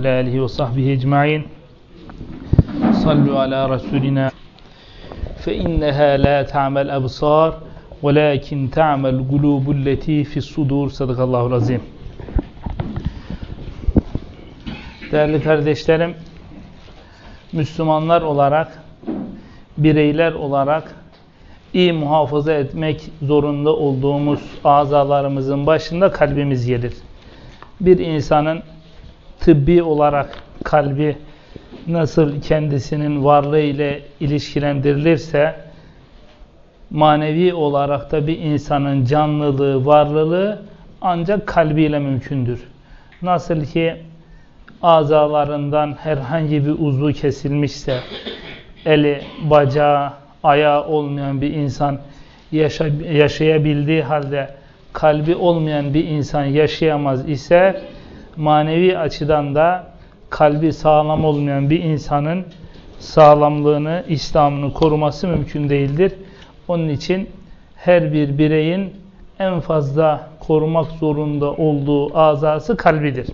على آله وصحبه أجمعين صلوا على رسولنا فإنها لا تعمى الأبصار ولكن تعمى القلوب التي في الصدور صدق الله العظيم Değerli kardeşlerim, Müslümanlar olarak, bireyler olarak iyi muhafaza etmek zorunda olduğumuz azalarımızın başında kalbimiz gelir. Bir insanın tıbbi olarak kalbi nasıl kendisinin varlığı ile ilişkilendirilirse manevi olarak da bir insanın canlılığı, varlılığı ancak kalbiyle mümkündür. Nasıl ki azalarından herhangi bir uzvu kesilmişse eli, bacağı, ayağı olmayan bir insan yaşa yaşayabildiği halde kalbi olmayan bir insan yaşayamaz ise manevi açıdan da kalbi sağlam olmayan bir insanın sağlamlığını, İslam'ını koruması mümkün değildir. Onun için her bir bireyin en fazla korumak zorunda olduğu azası kalbidir.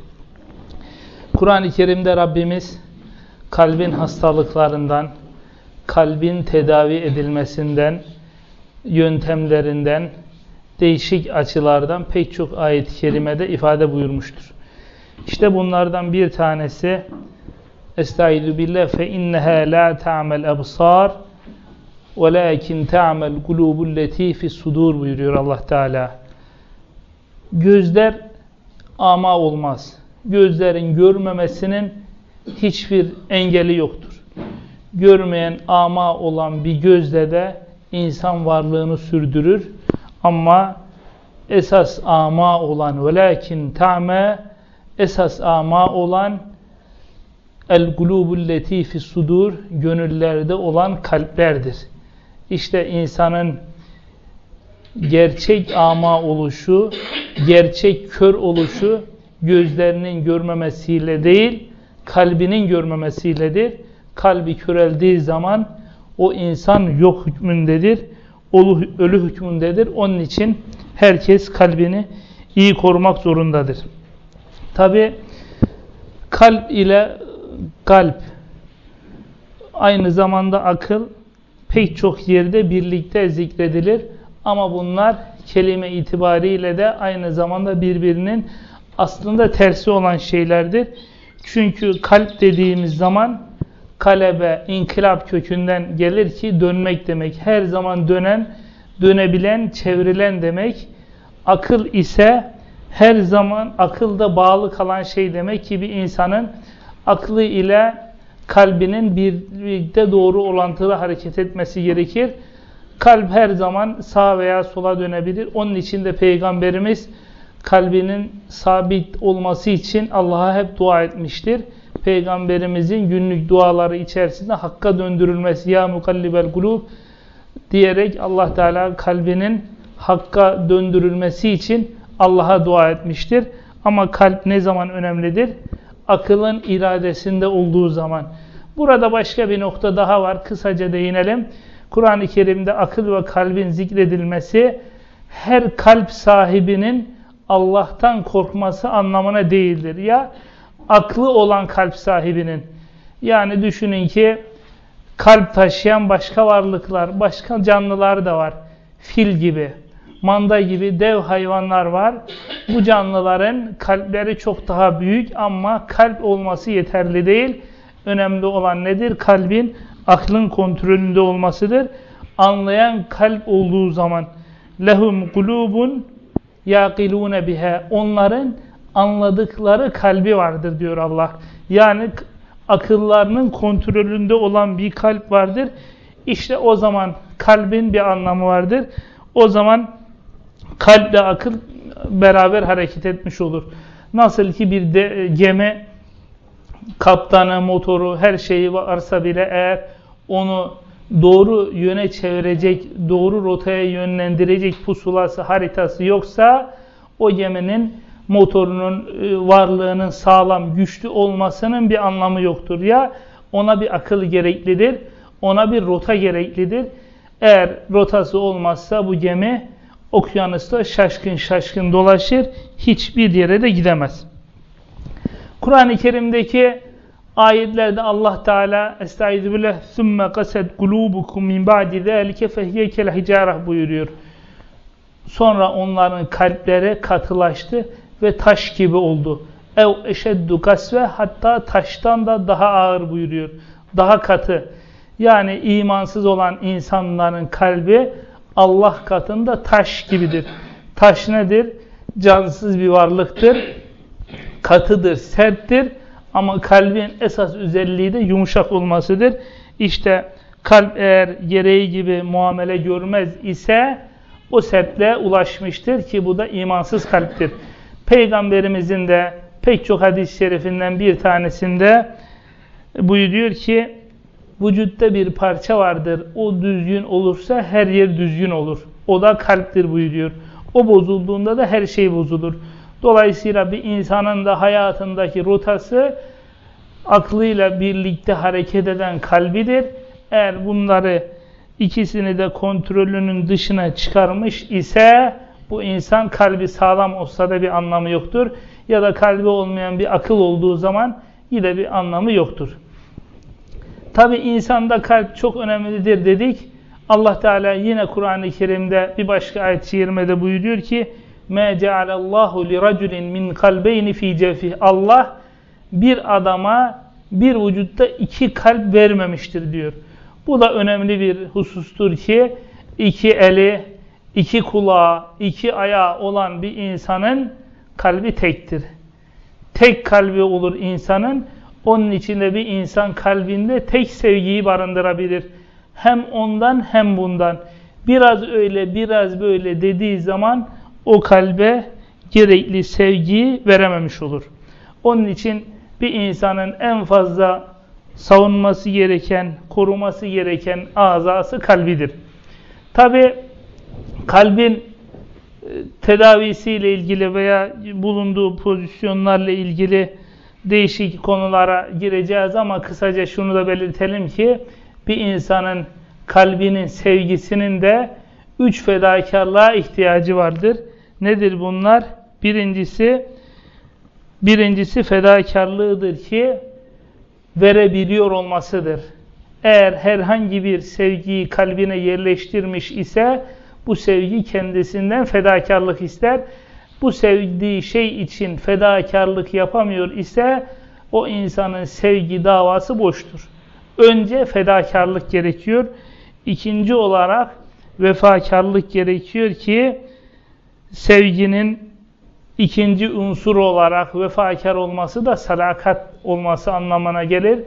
Kur'an-ı Kerim'de Rabbimiz kalbin hastalıklarından, kalbin tedavi edilmesinden, yöntemlerinden, değişik açılardan pek çok ayet-i kerimede ifade buyurmuştur. İşte bunlardan bir tanesi Estaizu billah fe inneha la ta'mel absar velakin ta'mel kulubul leti fi sudur buyuruyor Allah Teala. Gözler ama olmaz. Gözlerin görmemesinin hiçbir engeli yoktur. Görmeyen ama olan bir gözle de insan varlığını sürdürür. Ama esas ama olan velakin ta'me esas ama olan el gulubul letifi sudur gönüllerde olan kalplerdir. İşte insanın gerçek ama oluşu, gerçek kör oluşu gözlerinin görmemesiyle değil, kalbinin görmemesiyledir. Kalbi köreldiği zaman o insan yok hükmündedir, ölü hükmündedir. Onun için herkes kalbini iyi korumak zorundadır. Tabi kalp ile kalp aynı zamanda akıl pek çok yerde birlikte zikredilir. Ama bunlar kelime itibariyle de aynı zamanda birbirinin aslında tersi olan şeylerdir. Çünkü kalp dediğimiz zaman kalebe, inkılap kökünden gelir ki dönmek demek. Her zaman dönen, dönebilen, çevrilen demek. Akıl ise her zaman akılda bağlı kalan şey demek ki bir insanın aklı ile kalbinin birlikte doğru olantılı hareket etmesi gerekir. Kalp her zaman sağa veya sola dönebilir. Onun için de Peygamberimiz kalbinin sabit olması için Allah'a hep dua etmiştir. Peygamberimizin günlük duaları içerisinde hakka döndürülmesi ya mukallibel kulub diyerek Allah Teala kalbinin hakka döndürülmesi için Allah'a dua etmiştir. Ama kalp ne zaman önemlidir? Akılın iradesinde olduğu zaman. Burada başka bir nokta daha var. Kısaca değinelim. Kur'an-ı Kerim'de akıl ve kalbin zikredilmesi her kalp sahibinin Allah'tan korkması anlamına değildir. Ya aklı olan kalp sahibinin. Yani düşünün ki kalp taşıyan başka varlıklar, başka canlılar da var. Fil gibi, manda gibi dev hayvanlar var. Bu canlıların kalpleri çok daha büyük ama kalp olması yeterli değil. Önemli olan nedir? Kalbin aklın kontrolünde olmasıdır. Anlayan kalp olduğu zaman lehum kulubun yaqilune biha onların anladıkları kalbi vardır diyor Allah. Yani akıllarının kontrolünde olan bir kalp vardır. İşte o zaman kalbin bir anlamı vardır. O zaman kalple akıl beraber hareket etmiş olur. Nasıl ki bir de, gemi kaptanı, motoru, her şeyi varsa bile eğer onu doğru yöne çevirecek, doğru rotaya yönlendirecek pusulası, haritası yoksa o geminin motorunun varlığının sağlam, güçlü olmasının bir anlamı yoktur. Ya ona bir akıl gereklidir, ona bir rota gereklidir. Eğer rotası olmazsa bu gemi okyanusta şaşkın şaşkın dolaşır, hiçbir yere de gidemez. Kur'an-ı Kerim'deki ayetlerde Allah Teala Estaizu billah sümme kaset kulubukum min ba'di zâlike fehye kel buyuruyor. Sonra onların kalpleri katılaştı ve taş gibi oldu. Ev eşeddu kasve hatta taştan da daha ağır buyuruyor. Daha katı. Yani imansız olan insanların kalbi Allah katında taş gibidir. Taş nedir? Cansız bir varlıktır. Katıdır, serttir. Ama kalbin esas özelliği de yumuşak olmasıdır. İşte kalp eğer gereği gibi muamele görmez ise o sertliğe ulaşmıştır ki bu da imansız kalptir. Peygamberimizin de pek çok hadis-i şerifinden bir tanesinde buyuruyor ki vücutta bir parça vardır. O düzgün olursa her yer düzgün olur. O da kalptir buyuruyor. O bozulduğunda da her şey bozulur. Dolayısıyla bir insanın da hayatındaki rotası aklıyla birlikte hareket eden kalbidir. Eğer bunları ikisini de kontrolünün dışına çıkarmış ise bu insan kalbi sağlam olsa da bir anlamı yoktur. Ya da kalbi olmayan bir akıl olduğu zaman yine bir anlamı yoktur. Tabi insanda kalp çok önemlidir dedik. Allah Teala yine Kur'an-ı Kerim'de bir başka ayet-i kerimede buyuruyor ki مَا جَعَلَ اللّٰهُ لِرَجُلٍ مِنْ قَلْبَيْنِ ف۪ي جَفِهِ Allah bir adama bir vücutta iki kalp vermemiştir diyor. Bu da önemli bir husustur ki iki eli, iki kulağı, iki ayağı olan bir insanın kalbi tektir. Tek kalbi olur insanın. onun içinde bir insan kalbinde tek sevgiyi barındırabilir. Hem ondan hem bundan. Biraz öyle biraz böyle dediği zaman o kalbe gerekli sevgiyi verememiş olur. Onun için bir insanın en fazla savunması gereken, koruması gereken azası kalbidir. Tabi kalbin e, tedavisiyle ilgili veya bulunduğu pozisyonlarla ilgili değişik konulara gireceğiz ama kısaca şunu da belirtelim ki bir insanın kalbinin sevgisinin de üç fedakarlığa ihtiyacı vardır. Nedir bunlar? Birincisi birincisi fedakarlığıdır ki verebiliyor olmasıdır. Eğer herhangi bir sevgiyi kalbine yerleştirmiş ise bu sevgi kendisinden fedakarlık ister. Bu sevdiği şey için fedakarlık yapamıyor ise o insanın sevgi davası boştur. Önce fedakarlık gerekiyor. İkinci olarak vefakarlık gerekiyor ki sevginin ikinci unsur olarak vefakar olması da sadakat olması anlamına gelir.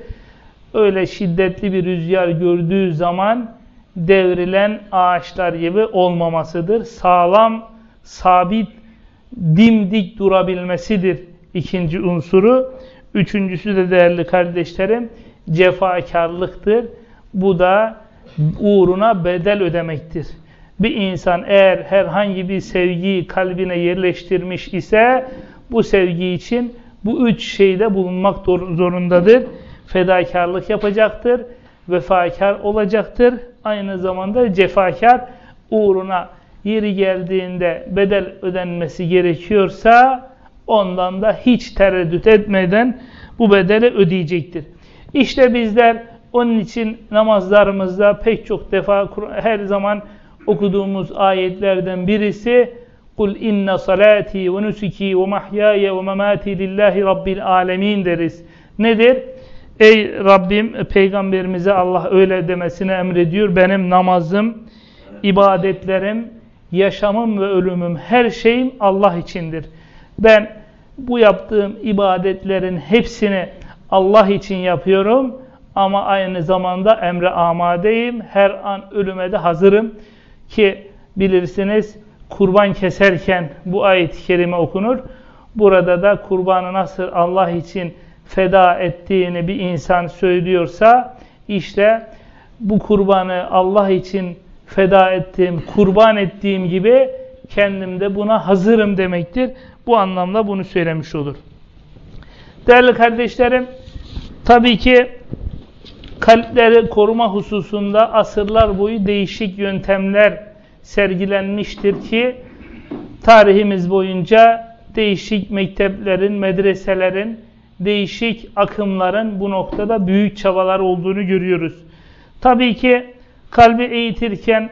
Öyle şiddetli bir rüzgar gördüğü zaman devrilen ağaçlar gibi olmamasıdır. Sağlam, sabit, dimdik durabilmesidir ikinci unsuru. Üçüncüsü de değerli kardeşlerim cefakarlıktır. Bu da uğruna bedel ödemektir bir insan eğer herhangi bir sevgiyi kalbine yerleştirmiş ise bu sevgi için bu üç şeyde bulunmak zorundadır. Fedakarlık yapacaktır, vefakar olacaktır, aynı zamanda cefakar uğruna yeri geldiğinde bedel ödenmesi gerekiyorsa ondan da hiç tereddüt etmeden bu bedeli ödeyecektir. İşte bizler onun için namazlarımızda pek çok defa her zaman okuduğumuz ayetlerden birisi Kul inne salati ve nusuki ve mahyaya ve memati lillahi rabbil alemin deriz. Nedir? Ey Rabbim peygamberimize Allah öyle demesini emrediyor. Benim namazım, ibadetlerim, yaşamım ve ölümüm her şeyim Allah içindir. Ben bu yaptığım ibadetlerin hepsini Allah için yapıyorum ama aynı zamanda emre amadeyim. Her an ölüme de hazırım. Ki bilirsiniz kurban keserken bu ayet-i kerime okunur. Burada da kurbanı nasıl Allah için feda ettiğini bir insan söylüyorsa işte bu kurbanı Allah için feda ettiğim, kurban ettiğim gibi kendim de buna hazırım demektir. Bu anlamda bunu söylemiş olur. Değerli kardeşlerim, tabii ki kalpleri koruma hususunda asırlar boyu değişik yöntemler sergilenmiştir ki tarihimiz boyunca değişik mekteplerin, medreselerin değişik akımların bu noktada büyük çabalar olduğunu görüyoruz. Tabii ki kalbi eğitirken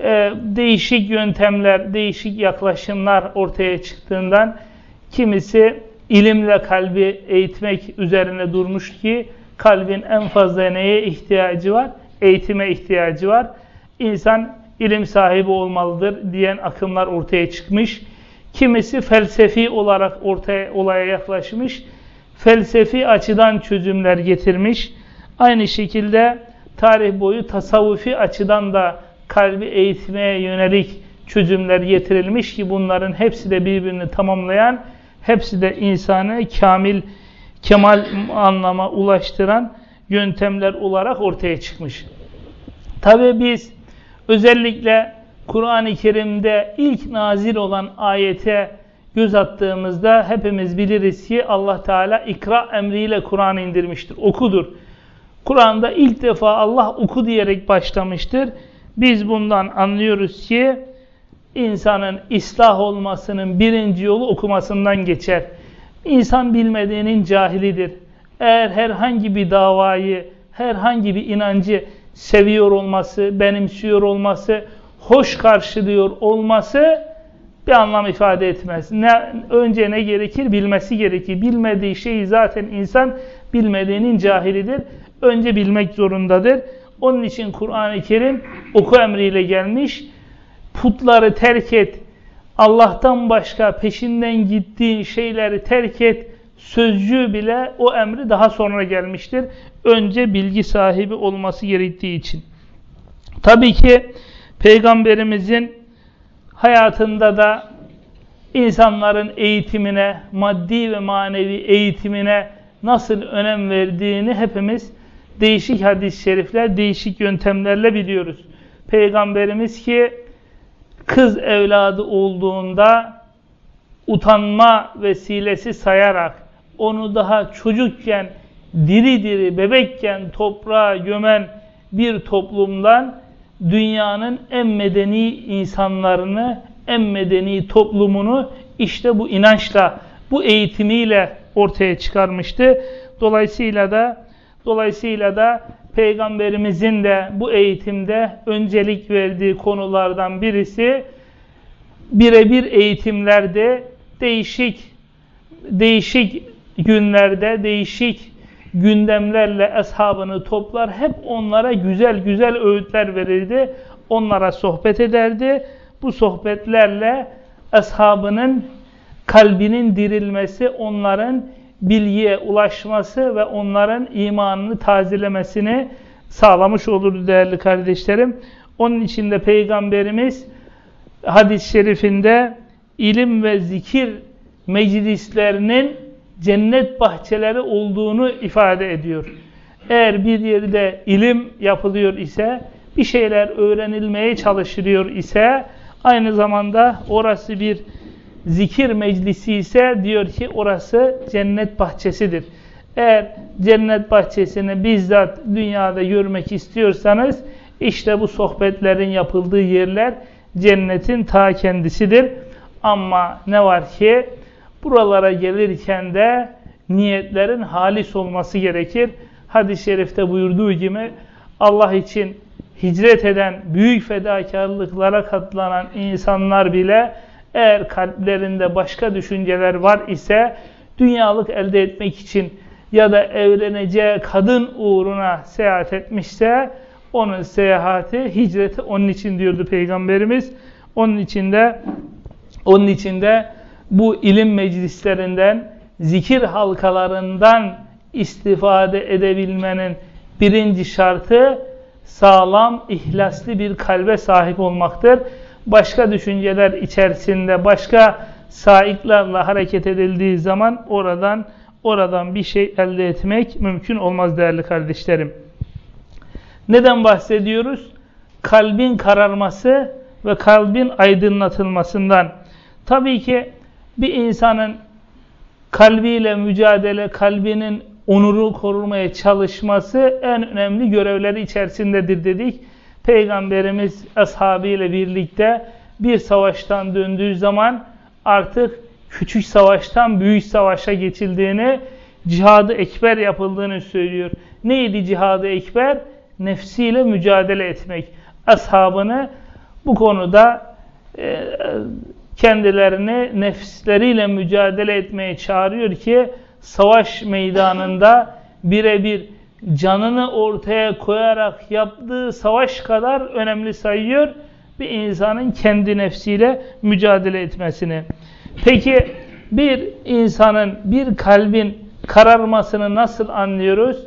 e, değişik yöntemler, değişik yaklaşımlar ortaya çıktığından kimisi ilimle kalbi eğitmek üzerine durmuş ki kalbin en fazla neye ihtiyacı var? Eğitime ihtiyacı var. İnsan ilim sahibi olmalıdır diyen akımlar ortaya çıkmış. Kimisi felsefi olarak ortaya olaya yaklaşmış. Felsefi açıdan çözümler getirmiş. Aynı şekilde tarih boyu tasavvufi açıdan da kalbi eğitmeye yönelik çözümler getirilmiş ki bunların hepsi de birbirini tamamlayan, hepsi de insanı kamil, kemal anlama ulaştıran yöntemler olarak ortaya çıkmış. Tabi biz özellikle Kur'an-ı Kerim'de ilk nazil olan ayete göz attığımızda hepimiz biliriz ki Allah Teala ikra emriyle Kur'an indirmiştir. Okudur. Kur'an'da ilk defa Allah oku diyerek başlamıştır. Biz bundan anlıyoruz ki insanın ıslah olmasının birinci yolu okumasından geçer. İnsan bilmediğinin cahilidir. Eğer herhangi bir davayı, herhangi bir inancı seviyor olması, benimsiyor olması, hoş karşılıyor olması bir anlam ifade etmez. Ne, önce ne gerekir? Bilmesi gerekir. Bilmediği şeyi zaten insan bilmediğinin cahilidir. Önce bilmek zorundadır. Onun için Kur'an-ı Kerim oku emriyle gelmiş. Putları terk et. Allah'tan başka peşinden gittiğin şeyleri terk et. Sözcüğü bile o emri daha sonra gelmiştir. Önce bilgi sahibi olması gerektiği için. Tabii ki Peygamberimizin hayatında da insanların eğitimine, maddi ve manevi eğitimine nasıl önem verdiğini hepimiz değişik hadis-i şerifler, değişik yöntemlerle biliyoruz. Peygamberimiz ki kız evladı olduğunda utanma vesilesi sayarak onu daha çocukken, diri diri, bebekken toprağa gömen bir toplumdan dünyanın en medeni insanlarını, en medeni toplumunu işte bu inançla, bu eğitimiyle ortaya çıkarmıştı. Dolayısıyla da dolayısıyla da peygamberimizin de bu eğitimde öncelik verdiği konulardan birisi birebir eğitimlerde değişik değişik günlerde değişik gündemlerle eshabını toplar. Hep onlara güzel güzel öğütler verirdi. Onlara sohbet ederdi. Bu sohbetlerle eshabının kalbinin dirilmesi, onların bilgiye ulaşması ve onların imanını tazelemesini sağlamış olurdu değerli kardeşlerim. Onun için de Peygamberimiz hadis-i şerifinde ilim ve zikir meclislerinin cennet bahçeleri olduğunu ifade ediyor. Eğer bir yerde ilim yapılıyor ise, bir şeyler öğrenilmeye çalışılıyor ise, aynı zamanda orası bir zikir meclisi ise diyor ki orası cennet bahçesidir. Eğer cennet bahçesini bizzat dünyada görmek istiyorsanız, işte bu sohbetlerin yapıldığı yerler cennetin ta kendisidir. Ama ne var ki Buralara gelirken de niyetlerin halis olması gerekir. Hadis-i şerifte buyurduğu gibi Allah için hicret eden, büyük fedakarlıklara katlanan insanlar bile eğer kalplerinde başka düşünceler var ise dünyalık elde etmek için ya da evleneceği kadın uğruna seyahat etmişse onun seyahati, hicreti onun için diyordu Peygamberimiz. Onun içinde onun içinde bu ilim meclislerinden, zikir halkalarından istifade edebilmenin birinci şartı sağlam, ihlaslı bir kalbe sahip olmaktır. Başka düşünceler içerisinde, başka saiklerle hareket edildiği zaman oradan oradan bir şey elde etmek mümkün olmaz değerli kardeşlerim. Neden bahsediyoruz? Kalbin kararması ve kalbin aydınlatılmasından. Tabii ki bir insanın kalbiyle mücadele, kalbinin onuru korumaya çalışması en önemli görevleri içerisindedir dedik. Peygamberimiz ashabıyla birlikte bir savaştan döndüğü zaman artık küçük savaştan büyük savaşa geçildiğini, cihadı ekber yapıldığını söylüyor. Neydi cihadı ekber? Nefsiyle mücadele etmek. Ashabını bu konuda e, kendilerini nefsleriyle mücadele etmeye çağırıyor ki savaş meydanında birebir canını ortaya koyarak yaptığı savaş kadar önemli sayıyor bir insanın kendi nefsiyle mücadele etmesini. Peki bir insanın, bir kalbin kararmasını nasıl anlıyoruz?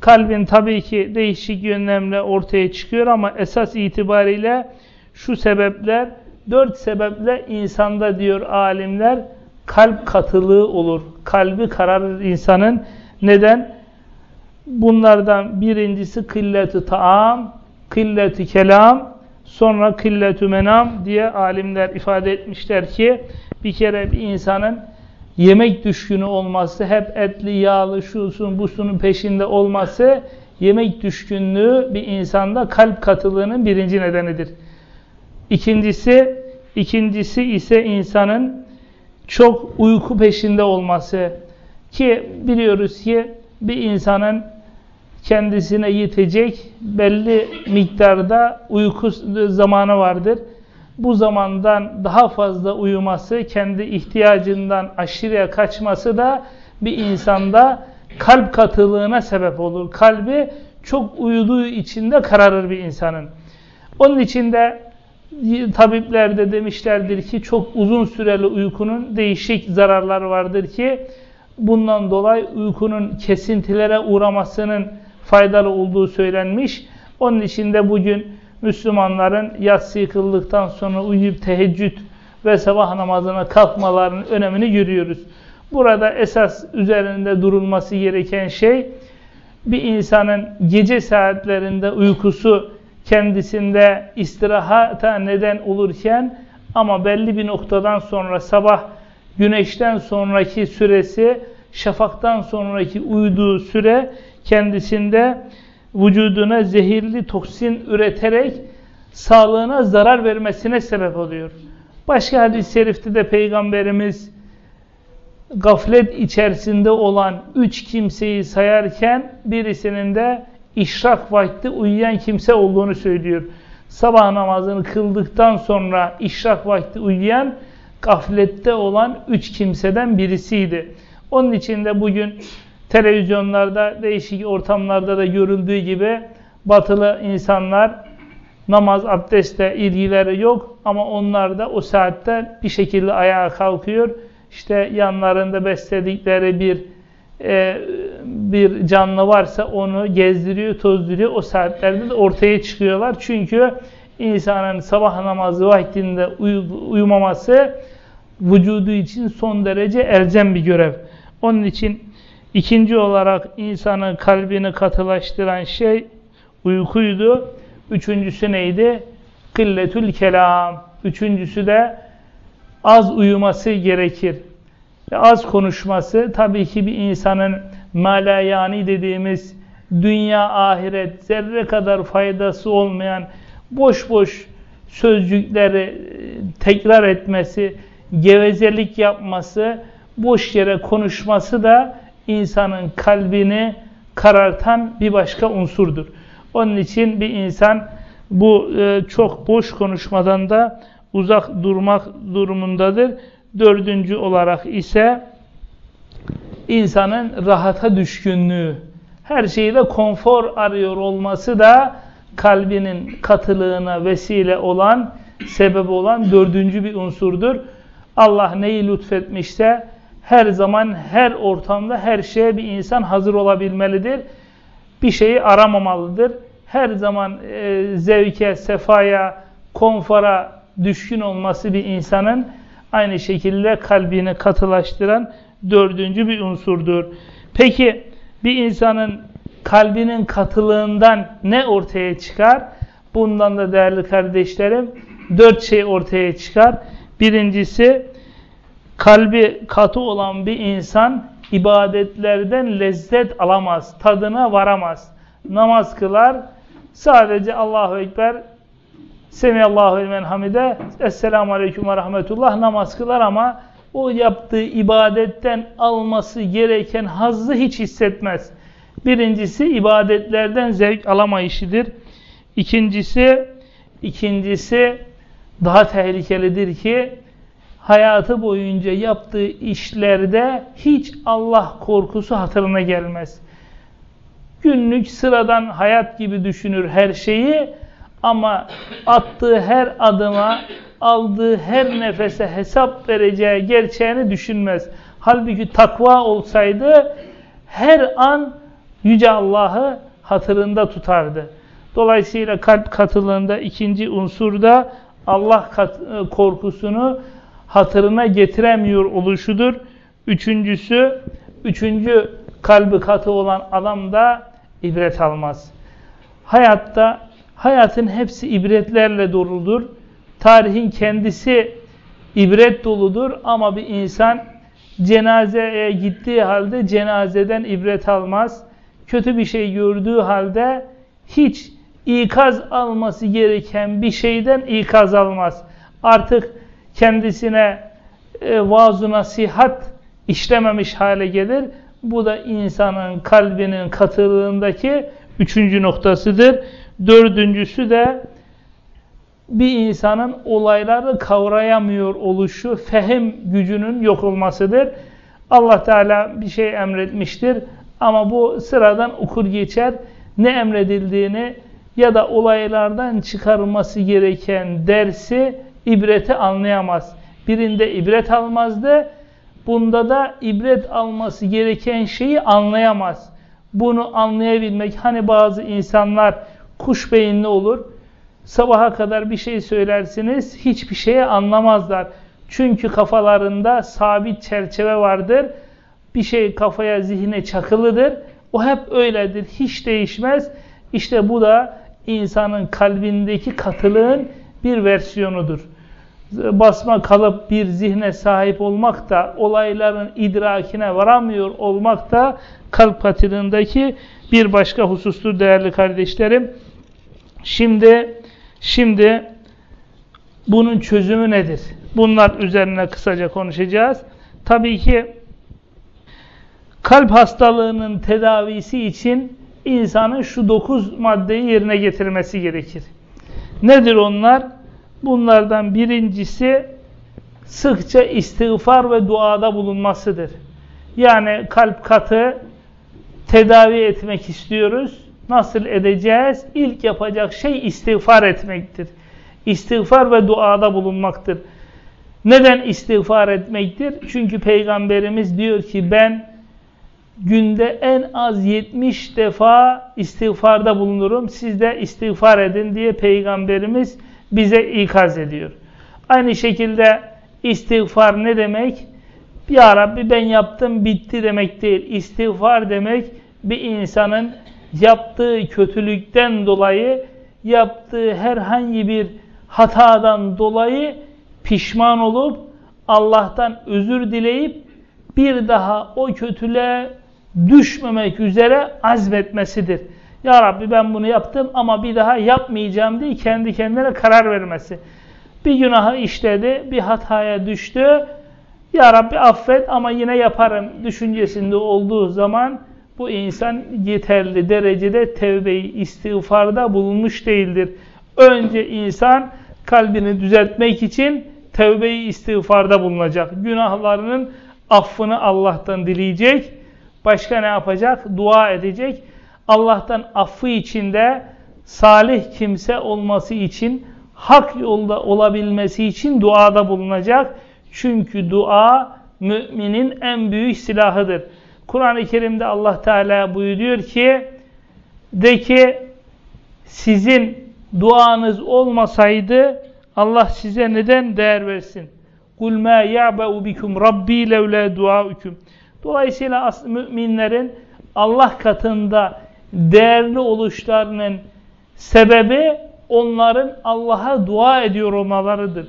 Kalbin tabii ki değişik yönlemle ortaya çıkıyor ama esas itibariyle şu sebepler, dört sebeple insanda diyor alimler, kalp katılığı olur. Kalbi kararır insanın. Neden? Bunlardan birincisi kılletü taam, kılletü kelam, sonra kılletü menam diye alimler ifade etmişler ki bir kere bir insanın yemek düşkünü olması, hep etli, yağlı, şusun, busunun peşinde olması yemek düşkünlüğü bir insanda kalp katılığının birinci nedenidir. İkincisi, ikincisi ise insanın çok uyku peşinde olması ki biliyoruz ki bir insanın kendisine yetecek belli miktarda uyku zamanı vardır. Bu zamandan daha fazla uyuması, kendi ihtiyacından aşırıya kaçması da bir insanda kalp katılığına sebep olur. Kalbi çok uyuduğu içinde kararır bir insanın. Onun için de tabipler de demişlerdir ki çok uzun süreli uykunun değişik zararları vardır ki bundan dolayı uykunun kesintilere uğramasının faydalı olduğu söylenmiş. Onun için de bugün Müslümanların yatsı kıldıktan sonra uyuyup teheccüd ve sabah namazına kalkmalarının önemini görüyoruz. Burada esas üzerinde durulması gereken şey bir insanın gece saatlerinde uykusu kendisinde istirahata neden olurken ama belli bir noktadan sonra sabah güneşten sonraki süresi şafaktan sonraki uyuduğu süre kendisinde vücuduna zehirli toksin üreterek sağlığına zarar vermesine sebep oluyor. Başka hadis-i şerifte de Peygamberimiz gaflet içerisinde olan üç kimseyi sayarken birisinin de işrak vakti uyuyan kimse olduğunu söylüyor. Sabah namazını kıldıktan sonra işrak vakti uyuyan gaflette olan üç kimseden birisiydi. Onun için de bugün televizyonlarda, değişik ortamlarda da görüldüğü gibi batılı insanlar namaz, abdestle ilgileri yok ama onlar da o saatte bir şekilde ayağa kalkıyor. İşte yanlarında besledikleri bir e, bir canlı varsa onu gezdiriyor, tozduruyor. O saatlerde de ortaya çıkıyorlar. Çünkü insanın sabah namazı vaktinde uy uyumaması vücudu için son derece elzem bir görev. Onun için ikinci olarak insanın kalbini katılaştıran şey uykuydu. Üçüncüsü neydi? Kılletül kelam. Üçüncüsü de az uyuması gerekir. Az konuşması tabii ki bir insanın malayani dediğimiz dünya ahiret zerre kadar faydası olmayan boş boş sözcükleri e, tekrar etmesi, gevezelik yapması, boş yere konuşması da insanın kalbini karartan bir başka unsurdur. Onun için bir insan bu e, çok boş konuşmadan da uzak durmak durumundadır. Dördüncü olarak ise insanın rahata düşkünlüğü, her şeyde konfor arıyor olması da kalbinin katılığına vesile olan, sebep olan dördüncü bir unsurdur. Allah neyi lütfetmişse her zaman, her ortamda, her şeye bir insan hazır olabilmelidir. Bir şeyi aramamalıdır. Her zaman e, zevke, sefaya, konfora düşkün olması bir insanın aynı şekilde kalbini katılaştıran dördüncü bir unsurdur. Peki bir insanın kalbinin katılığından ne ortaya çıkar? Bundan da değerli kardeşlerim dört şey ortaya çıkar. Birincisi kalbi katı olan bir insan ibadetlerden lezzet alamaz, tadına varamaz. Namaz kılar, sadece Allahu Ekber, Semiyallahu ilmen hamide, Esselamu Aleyküm ve Rahmetullah namaz kılar ama o yaptığı ibadetten alması gereken hazzı hiç hissetmez. Birincisi ibadetlerden zevk alamayışıdır. İkincisi, ikincisi daha tehlikelidir ki hayatı boyunca yaptığı işlerde hiç Allah korkusu hatırına gelmez. Günlük sıradan hayat gibi düşünür her şeyi ama attığı her adıma, aldığı her nefese hesap vereceği gerçeğini düşünmez. Halbuki takva olsaydı her an Yüce Allah'ı hatırında tutardı. Dolayısıyla kalp katılığında ikinci unsur da Allah korkusunu hatırına getiremiyor oluşudur. Üçüncüsü, üçüncü kalbi katı olan adam da ibret almaz. Hayatta, hayatın hepsi ibretlerle doludur. Tarihin kendisi ibret doludur ama bir insan cenazeye gittiği halde cenazeden ibret almaz. Kötü bir şey gördüğü halde hiç ikaz alması gereken bir şeyden ikaz almaz. Artık kendisine e, vaaz nasihat işlememiş hale gelir. Bu da insanın kalbinin katılığındaki üçüncü noktasıdır. Dördüncüsü de bir insanın olayları kavrayamıyor oluşu, fehim gücünün yok olmasıdır. Allah Teala bir şey emretmiştir ama bu sıradan okur geçer. Ne emredildiğini ya da olaylardan çıkarılması gereken dersi, ibreti anlayamaz. Birinde ibret almazdı, bunda da ibret alması gereken şeyi anlayamaz. Bunu anlayabilmek, hani bazı insanlar kuş beyinli olur, sabaha kadar bir şey söylersiniz, hiçbir şeye anlamazlar. Çünkü kafalarında sabit çerçeve vardır. Bir şey kafaya, zihne çakılıdır. O hep öyledir, hiç değişmez. İşte bu da insanın kalbindeki katılığın bir versiyonudur. Basma kalıp bir zihne sahip olmak da, olayların idrakine varamıyor olmak da kalp katılığındaki bir başka husustur değerli kardeşlerim. Şimdi, şimdi bunun çözümü nedir? Bunlar üzerine kısaca konuşacağız. Tabii ki kalp hastalığının tedavisi için insanın şu dokuz maddeyi yerine getirmesi gerekir. Nedir onlar? Bunlardan birincisi sıkça istiğfar ve duada bulunmasıdır. Yani kalp katı tedavi etmek istiyoruz. Nasıl edeceğiz? İlk yapacak şey istiğfar etmektir. İstiğfar ve duada bulunmaktır. Neden istiğfar etmektir? Çünkü Peygamberimiz diyor ki ben günde en az 70 defa istiğfarda bulunurum. Siz de istiğfar edin diye Peygamberimiz bize ikaz ediyor. Aynı şekilde istiğfar ne demek? Ya Rabbi ben yaptım bitti demek değil. İstiğfar demek bir insanın yaptığı kötülükten dolayı yaptığı herhangi bir hatadan dolayı pişman olup Allah'tan özür dileyip bir daha o kötülüğe düşmemek üzere azmetmesidir. Ya Rabbi ben bunu yaptım ama bir daha yapmayacağım diye kendi kendine karar vermesi. Bir günahı işledi, bir hataya düştü. Ya Rabbi affet ama yine yaparım düşüncesinde olduğu zaman bu insan yeterli derecede tevbeyi istiğfarda bulunmuş değildir. Önce insan kalbini düzeltmek için tevbeyi istiğfarda bulunacak. Günahlarının affını Allah'tan dileyecek Başka ne yapacak? Dua edecek. Allah'tan affı içinde salih kimse olması için hak yolda olabilmesi için duada bulunacak. Çünkü dua müminin en büyük silahıdır. Kur'an-ı Kerim'de Allah Teala buyuruyor ki de ki sizin duanız olmasaydı Allah size neden değer versin? Kul ma ya'ba'u bikum rabbi levle duaukum. Dolayısıyla müminlerin Allah katında değerli oluşlarının sebebi onların Allah'a dua ediyor olmalarıdır.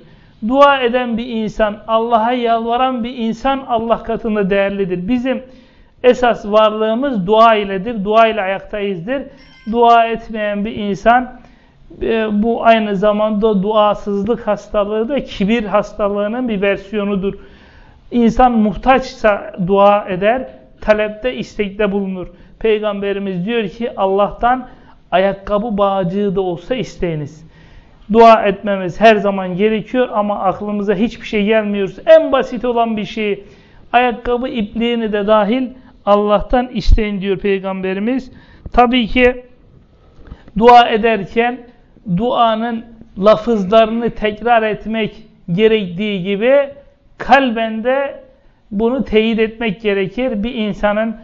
Dua eden bir insan, Allah'a yalvaran bir insan Allah katında değerlidir. Bizim esas varlığımız dua iledir. Dua ile ayaktayızdır. Dua etmeyen bir insan e, bu aynı zamanda duasızlık hastalığı da kibir hastalığının bir versiyonudur. İnsan muhtaçsa dua eder, talepte, istekte bulunur. Peygamberimiz diyor ki Allah'tan ayakkabı bağcığı da olsa isteyiniz. Dua etmemiz her zaman gerekiyor ama aklımıza hiçbir şey gelmiyor. En basit olan bir şeyi, ayakkabı ipliğini de dahil Allah'tan isteyin diyor Peygamberimiz. Tabii ki dua ederken duanın lafızlarını tekrar etmek gerektiği gibi kalben de bunu teyit etmek gerekir. Bir insanın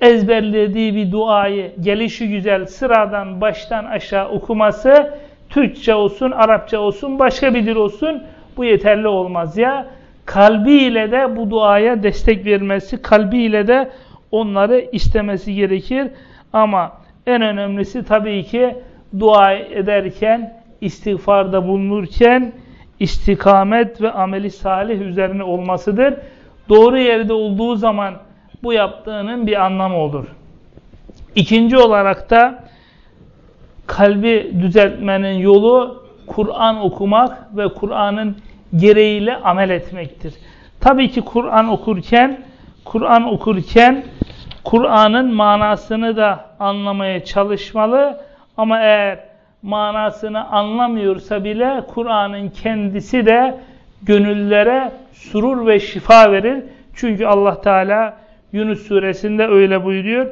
ezberlediği bir duayı gelişi güzel sıradan baştan aşağı okuması Türkçe olsun, Arapça olsun, başka bir dil olsun bu yeterli olmaz ya. Kalbiyle de bu duaya destek vermesi, kalbiyle de onları istemesi gerekir. Ama en önemlisi tabii ki dua ederken, istiğfarda bulunurken istikamet ve ameli salih üzerine olmasıdır. Doğru yerde olduğu zaman bu yaptığının bir anlamı olur. İkinci olarak da kalbi düzeltmenin yolu Kur'an okumak ve Kur'an'ın gereğiyle amel etmektir. Tabii ki Kur'an okurken Kur'an okurken Kur'an'ın manasını da anlamaya çalışmalı ama eğer manasını anlamıyorsa bile Kur'an'ın kendisi de gönüllere surur ve şifa verir. Çünkü Allah Teala Yunus suresinde öyle buyuruyor.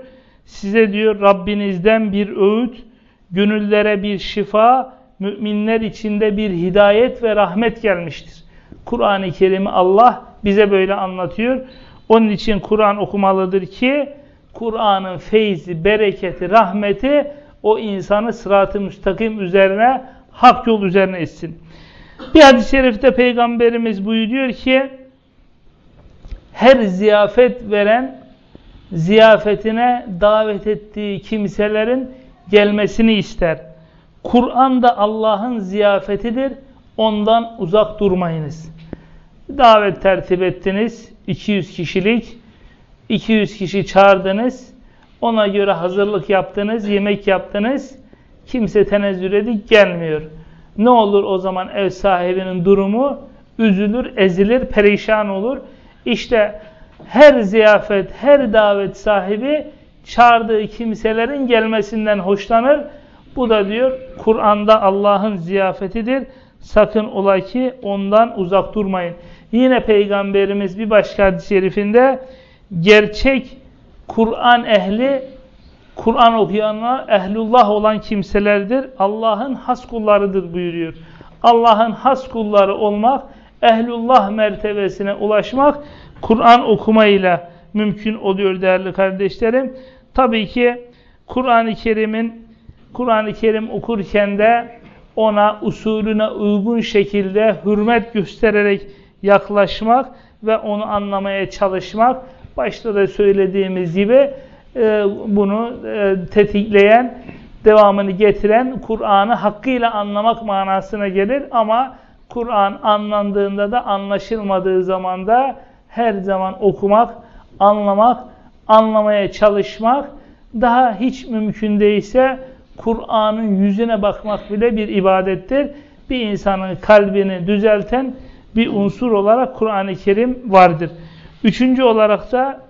Size diyor Rabbinizden bir öğüt, gönüllere bir şifa, müminler içinde bir hidayet ve rahmet gelmiştir. Kur'an-ı Kerim'i Allah bize böyle anlatıyor. Onun için Kur'an okumalıdır ki Kur'an'ın feyzi, bereketi, rahmeti o insanı sırat-ı müstakim üzerine, hak yol üzerine etsin. Bir hadis-i şerifte Peygamberimiz buyuruyor ki her ziyafet veren ziyafetine davet ettiği kimselerin gelmesini ister. Kur'an da Allah'ın ziyafetidir. Ondan uzak durmayınız. Davet tertip ettiniz. 200 kişilik. 200 kişi çağırdınız. Ona göre hazırlık yaptınız, yemek yaptınız. Kimse tenezzül edip gelmiyor. Ne olur o zaman ev sahibinin durumu? Üzülür, ezilir, perişan olur. İşte her ziyafet, her davet sahibi çağırdığı kimselerin gelmesinden hoşlanır. Bu da diyor Kur'an'da Allah'ın ziyafetidir. Sakın ola ki ondan uzak durmayın. Yine Peygamberimiz bir başka hadis-i şerifinde gerçek Kur'an ehli, Kur'an okuyanlar ehlullah olan kimselerdir. Allah'ın has kullarıdır buyuruyor. Allah'ın has kulları olmak, ehlullah mertebesine ulaşmak Kur'an okumayla mümkün oluyor değerli kardeşlerim. Tabii ki Kur'an-ı Kerim'in Kur'an-ı Kerim okurken de ona usulüne uygun şekilde hürmet göstererek yaklaşmak ve onu anlamaya çalışmak başta da söylediğimiz gibi e, bunu e, tetikleyen, devamını getiren Kur'an'ı hakkıyla anlamak manasına gelir ama Kur'an anlandığında da anlaşılmadığı zaman da her zaman okumak, anlamak, anlamaya çalışmak daha hiç mümkün değilse Kur'an'ın yüzüne bakmak bile bir ibadettir. Bir insanın kalbini düzelten bir unsur olarak Kur'an-ı Kerim vardır. Üçüncü olarak da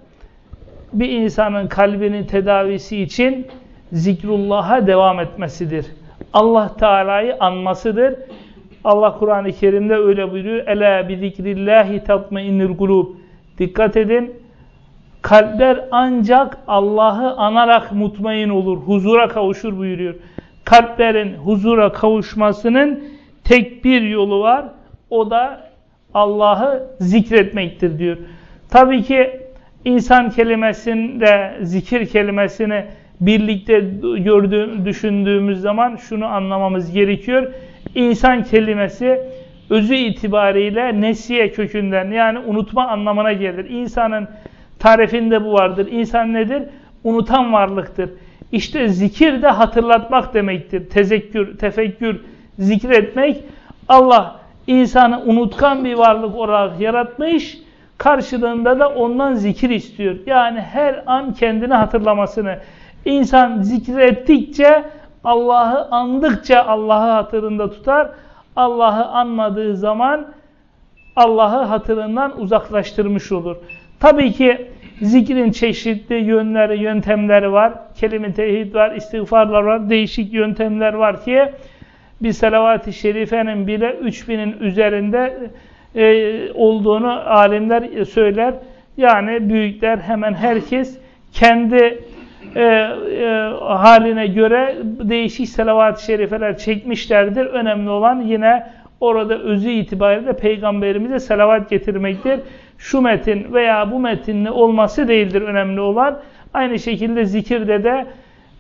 bir insanın kalbinin tedavisi için zikrullah'a devam etmesidir. Allah Teala'yı anmasıdır. Allah Kur'an-ı Kerim'de öyle buyuruyor. Ela bi zikrillahi tatmainnul kulub. Dikkat edin. Kalpler ancak Allah'ı anarak mutmain olur, huzura kavuşur buyuruyor. Kalplerin huzura kavuşmasının tek bir yolu var. O da Allah'ı zikretmektir diyor. Tabii ki insan kelimesinde zikir kelimesini birlikte gördüğüm, düşündüğümüz zaman şunu anlamamız gerekiyor. İnsan kelimesi özü itibariyle nesiye kökünden yani unutma anlamına gelir. İnsanın tarifinde bu vardır. İnsan nedir? Unutan varlıktır. İşte zikir de hatırlatmak demektir. Tezekkür, tefekkür, zikretmek. Allah insanı unutkan bir varlık olarak yaratmış. Karşılığında da ondan zikir istiyor. Yani her an kendini hatırlamasını. İnsan zikrettikçe, Allah'ı andıkça Allah'ı hatırında tutar. Allah'ı anmadığı zaman Allah'ı hatırından uzaklaştırmış olur. Tabii ki zikrin çeşitli yönleri, yöntemleri var. Kelime tevhid var, istiğfarlar var, değişik yöntemler var ki bir salavat-ı şerifenin bile 3000'in üzerinde e, olduğunu alimler söyler. Yani büyükler hemen herkes kendi e, e, haline göre değişik salavat-ı şerifeler çekmişlerdir. Önemli olan yine orada özü itibariyle peygamberimize salavat getirmektir. Şu metin veya bu metinli olması değildir önemli olan. Aynı şekilde zikirde de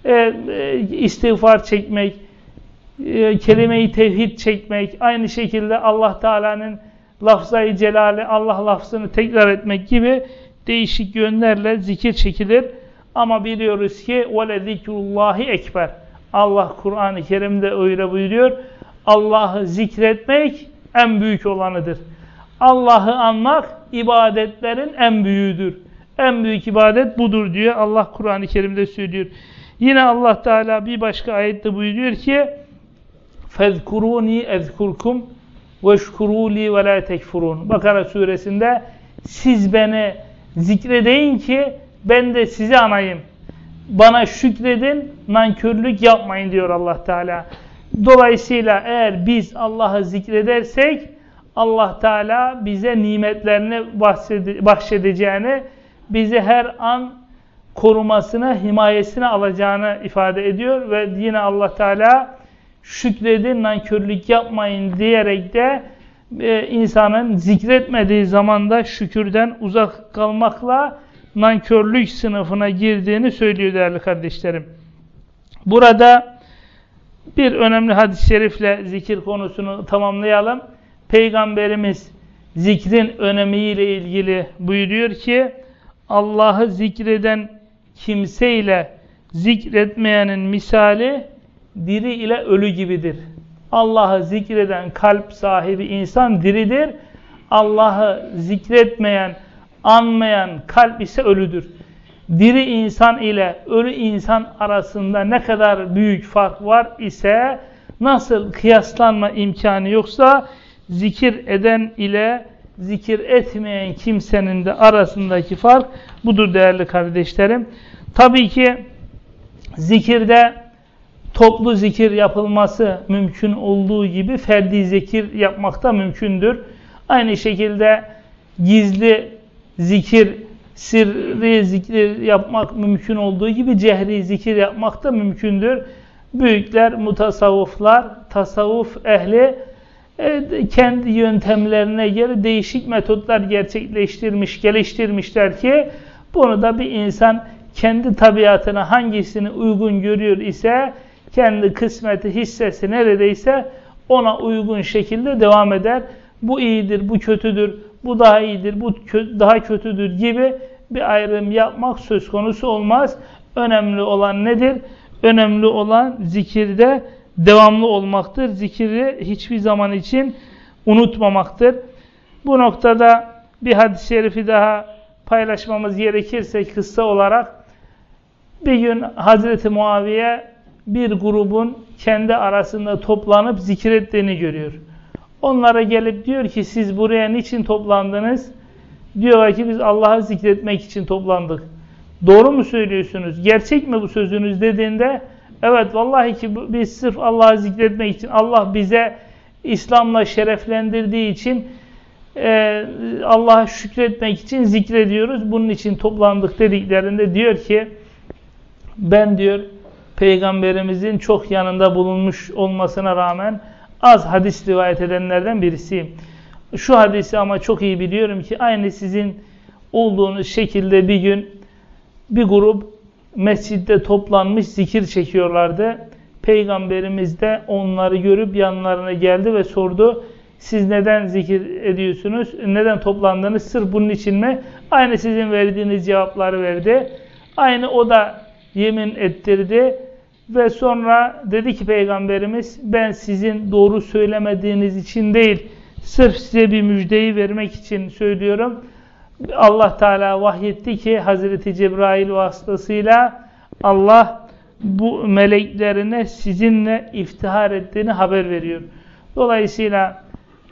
e, e, istiğfar çekmek, e, kelime-i tevhid çekmek, aynı şekilde Allah Teala'nın lafzayı celali, Allah lafzını tekrar etmek gibi değişik yönlerle zikir çekilir. Ama biliyoruz ki وَلَذِكْرُ اللّٰهِ ekber. Allah Kur'an-ı Kerim'de öyle buyuruyor. Allah'ı zikretmek en büyük olanıdır. Allah'ı anmak ibadetlerin en büyüğüdür. En büyük ibadet budur diyor Allah Kur'an-ı Kerim'de söylüyor. Yine Allah Teala bir başka ayette buyuruyor ki فَذْكُرُونِي اَذْكُرْكُمْ وَشْكُرُوا لِي وَلَا تَكْفُرُونَ Bakara suresinde siz beni zikredeyin ki ben de sizi anayım. Bana şükredin, nankörlük yapmayın diyor Allah Teala. Dolayısıyla eğer biz Allah'ı zikredersek Allah Teala bize nimetlerini bahşedeceğini, bizi her an korumasına, himayesine alacağını ifade ediyor ve yine Allah Teala şükredin, nankörlük yapmayın diyerek de e, insanın zikretmediği zamanda şükürden uzak kalmakla nankörlük sınıfına girdiğini söylüyor değerli kardeşlerim. Burada bir önemli hadis-i şerifle zikir konusunu tamamlayalım. Peygamberimiz zikrin önemiyle ilgili buyuruyor ki Allah'ı zikreden kimseyle zikretmeyenin misali diri ile ölü gibidir. Allah'ı zikreden kalp sahibi insan diridir. Allah'ı zikretmeyen, anmayan kalp ise ölüdür. Diri insan ile ölü insan arasında ne kadar büyük fark var ise nasıl kıyaslanma imkanı yoksa zikir eden ile zikir etmeyen kimsenin de arasındaki fark budur değerli kardeşlerim. Tabii ki zikirde toplu zikir yapılması mümkün olduğu gibi ferdi zikir yapmak da mümkündür. Aynı şekilde gizli zikir, sirri zikir yapmak mümkün olduğu gibi cehri zikir yapmak da mümkündür. Büyükler, mutasavvuflar, tasavvuf ehli e, kendi yöntemlerine göre değişik metotlar gerçekleştirmiş, geliştirmişler ki bunu da bir insan kendi tabiatına hangisini uygun görüyor ise kendi kısmeti, hissesi neredeyse ona uygun şekilde devam eder. Bu iyidir, bu kötüdür, bu daha iyidir, bu daha kötüdür gibi bir ayrım yapmak söz konusu olmaz. Önemli olan nedir? Önemli olan zikirde devamlı olmaktır. Zikiri hiçbir zaman için unutmamaktır. Bu noktada bir hadis-i şerifi daha paylaşmamız gerekirse kısa olarak bir gün Hazreti Muaviye bir grubun kendi arasında toplanıp zikrettiğini görüyor. Onlara gelip diyor ki siz buraya niçin toplandınız? Diyorlar ki biz Allah'ı zikretmek için toplandık. Doğru mu söylüyorsunuz? Gerçek mi bu sözünüz dediğinde evet vallahi ki biz sırf Allah'ı zikretmek için Allah bize İslam'la şereflendirdiği için e, Allah'a şükretmek için zikrediyoruz. Bunun için toplandık dediklerinde diyor ki ben diyor Peygamberimizin çok yanında bulunmuş olmasına rağmen az hadis rivayet edenlerden birisiyim. Şu hadisi ama çok iyi biliyorum ki aynı sizin olduğunuz şekilde bir gün bir grup mescitte toplanmış zikir çekiyorlardı. Peygamberimiz de onları görüp yanlarına geldi ve sordu. Siz neden zikir ediyorsunuz? Neden toplandınız? Sırf bunun için mi? Aynı sizin verdiğiniz cevapları verdi. Aynı o da yemin ettirdi. Ve sonra dedi ki Peygamberimiz ben sizin doğru söylemediğiniz için değil sırf size bir müjdeyi vermek için söylüyorum. Allah Teala vahyetti ki Hazreti Cebrail vasıtasıyla Allah bu meleklerine sizinle iftihar ettiğini haber veriyor. Dolayısıyla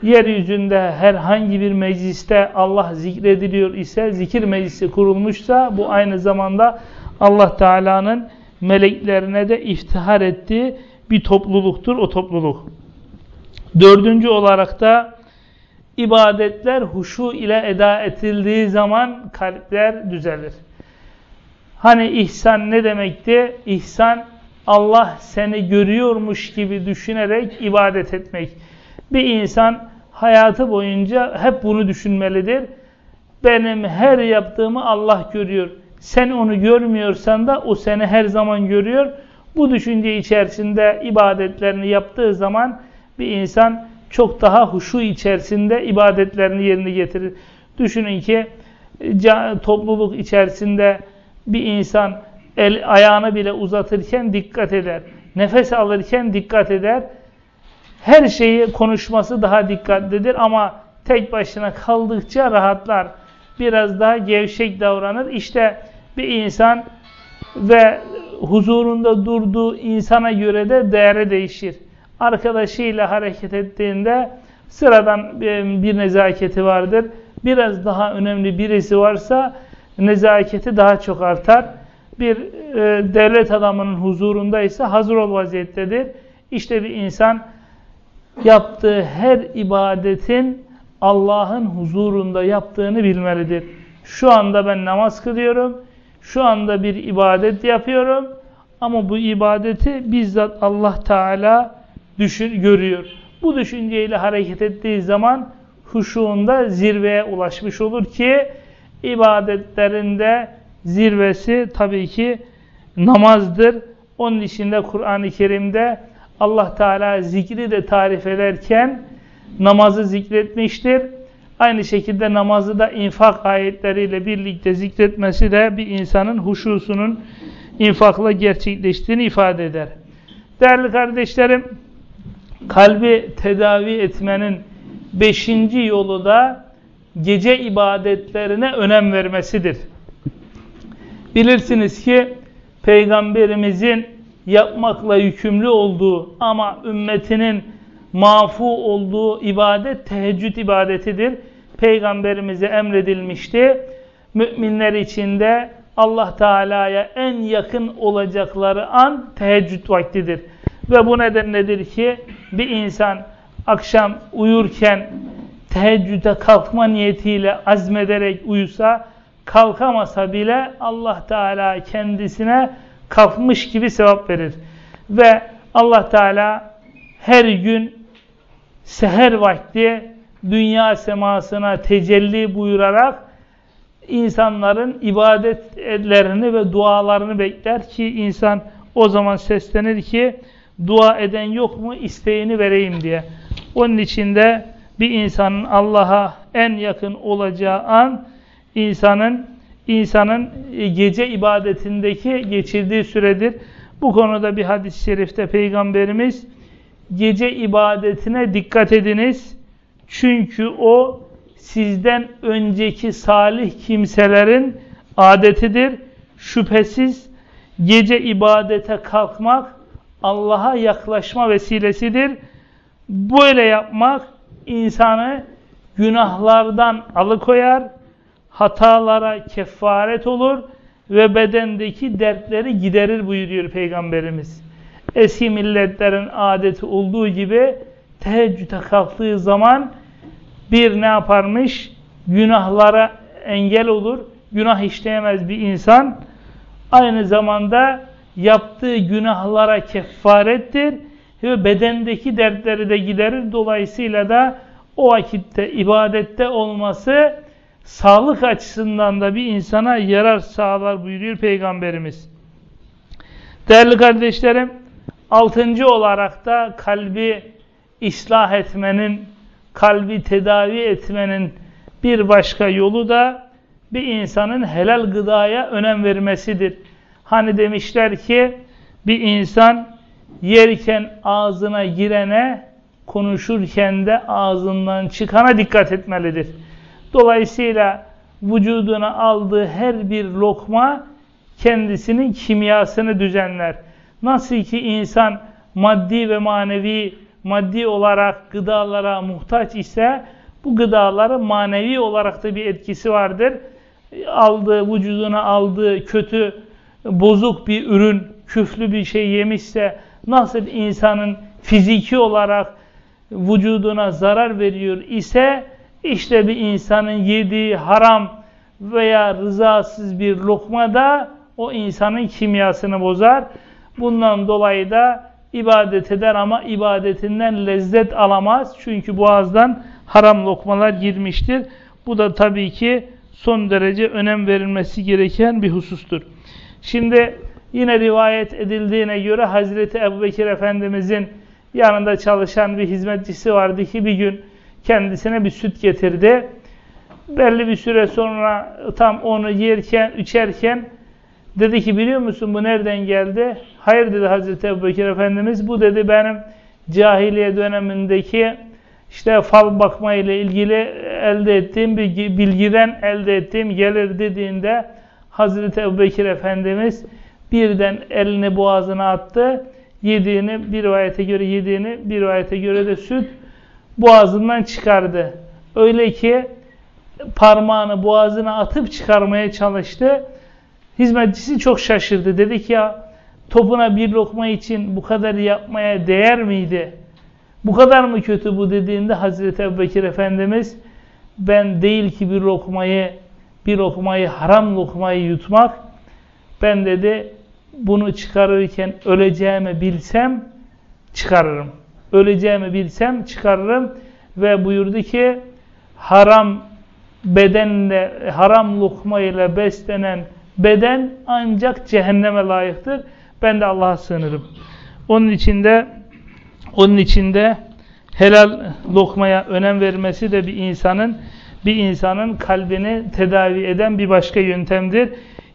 yeryüzünde herhangi bir mecliste Allah zikrediliyor ise, zikir meclisi kurulmuşsa bu aynı zamanda Allah Teala'nın meleklerine de iftihar ettiği bir topluluktur o topluluk. Dördüncü olarak da ibadetler huşu ile eda edildiği zaman kalpler düzelir. Hani ihsan ne demekti? İhsan Allah seni görüyormuş gibi düşünerek ibadet etmek. Bir insan hayatı boyunca hep bunu düşünmelidir. Benim her yaptığımı Allah görüyor. Sen onu görmüyorsan da o seni her zaman görüyor. Bu düşünce içerisinde ibadetlerini yaptığı zaman bir insan çok daha huşu içerisinde ibadetlerini yerine getirir. Düşünün ki topluluk içerisinde bir insan el ayağını bile uzatırken dikkat eder. Nefes alırken dikkat eder. Her şeyi konuşması daha dikkatlidir ama tek başına kaldıkça rahatlar. Biraz daha gevşek davranır. İşte bir insan ve huzurunda durduğu insana göre de değeri değişir. Arkadaşıyla hareket ettiğinde sıradan bir nezaketi vardır. Biraz daha önemli birisi varsa nezaketi daha çok artar. Bir e, devlet adamının huzurundaysa hazır ol vaziyettedir. İşte bir insan yaptığı her ibadetin Allah'ın huzurunda yaptığını bilmelidir. Şu anda ben namaz kılıyorum. Şu anda bir ibadet yapıyorum. Ama bu ibadeti bizzat Allah Teala düşün, görüyor. Bu düşünceyle hareket ettiği zaman huşuğunda zirveye ulaşmış olur ki ibadetlerinde zirvesi tabii ki namazdır. Onun içinde Kur'an-ı Kerim'de Allah Teala zikri de tarif ederken namazı zikretmiştir. Aynı şekilde namazı da infak ayetleriyle birlikte zikretmesi de bir insanın huşusunun infakla gerçekleştiğini ifade eder. Değerli kardeşlerim, kalbi tedavi etmenin beşinci yolu da gece ibadetlerine önem vermesidir. Bilirsiniz ki Peygamberimizin yapmakla yükümlü olduğu ama ümmetinin mafu olduğu ibadet teheccüd ibadetidir. Peygamberimize emredilmişti. Müminler içinde Allah Teala'ya en yakın olacakları an teheccüd vaktidir. Ve bu nedenledir ki bir insan akşam uyurken teheccüde kalkma niyetiyle azmederek uyusa, kalkamasa bile Allah Teala kendisine kalkmış gibi sevap verir. Ve Allah Teala her gün seher vakti dünya semasına tecelli buyurarak insanların ibadetlerini ve dualarını bekler ki insan o zaman seslenir ki dua eden yok mu isteğini vereyim diye. Onun için de bir insanın Allah'a en yakın olacağı an insanın insanın gece ibadetindeki geçirdiği süredir. Bu konuda bir hadis-i şerifte Peygamberimiz gece ibadetine dikkat ediniz. Çünkü o sizden önceki salih kimselerin adetidir. Şüphesiz gece ibadete kalkmak Allah'a yaklaşma vesilesidir. Böyle yapmak insanı günahlardan alıkoyar, hatalara kefaret olur ve bedendeki dertleri giderir buyuruyor Peygamberimiz. Eski milletlerin adeti olduğu gibi teheccüde kalktığı zaman bir ne yaparmış? Günahlara engel olur. Günah işleyemez bir insan. Aynı zamanda yaptığı günahlara kefarettir ve bedendeki dertleri de giderir. Dolayısıyla da o vakitte ibadette olması sağlık açısından da bir insana yarar sağlar buyuruyor Peygamberimiz. Değerli kardeşlerim, altıncı olarak da kalbi ıslah etmenin, kalbi tedavi etmenin bir başka yolu da bir insanın helal gıdaya önem vermesidir. Hani demişler ki bir insan yerken ağzına girene, konuşurken de ağzından çıkana dikkat etmelidir. Dolayısıyla vücuduna aldığı her bir lokma kendisinin kimyasını düzenler. Nasıl ki insan maddi ve manevi maddi olarak gıdalara muhtaç ise bu gıdaların manevi olarak da bir etkisi vardır. Aldığı, vücuduna aldığı kötü, bozuk bir ürün, küflü bir şey yemişse nasıl insanın fiziki olarak vücuduna zarar veriyor ise işte bir insanın yediği haram veya rızasız bir lokma da o insanın kimyasını bozar. Bundan dolayı da ibadet eder ama ibadetinden lezzet alamaz. Çünkü boğazdan haram lokmalar girmiştir. Bu da tabii ki son derece önem verilmesi gereken bir husustur. Şimdi yine rivayet edildiğine göre Hazreti Ebubekir Efendimizin yanında çalışan bir hizmetçisi vardı ki bir gün kendisine bir süt getirdi. Belli bir süre sonra tam onu yerken, içerken dedi ki biliyor musun bu nereden geldi? Hayır dedi Hazreti Ebubekir Efendimiz. Bu dedi benim cahiliye dönemindeki işte fal bakma ile ilgili elde ettiğim bir bilgiden elde ettiğim gelir dediğinde Hazreti Ebubekir Efendimiz birden elini boğazına attı. Yediğini bir rivayete göre yediğini bir rivayete göre de süt boğazından çıkardı. Öyle ki parmağını boğazına atıp çıkarmaya çalıştı. Hizmetçisi çok şaşırdı. Dedi ki ya topuna bir lokma için bu kadar yapmaya değer miydi? Bu kadar mı kötü bu dediğinde Hazreti Ebubekir Efendimiz ben değil ki bir lokmayı bir lokmayı haram lokmayı yutmak ben dedi bunu çıkarırken öleceğimi bilsem çıkarırım. Öleceğimi bilsem çıkarırım ve buyurdu ki haram bedenle haram lokma ile beslenen beden ancak cehenneme layıktır. Ben de Allah'a sığınırım. Onun içinde onun içinde helal lokmaya önem vermesi de bir insanın bir insanın kalbini tedavi eden bir başka yöntemdir.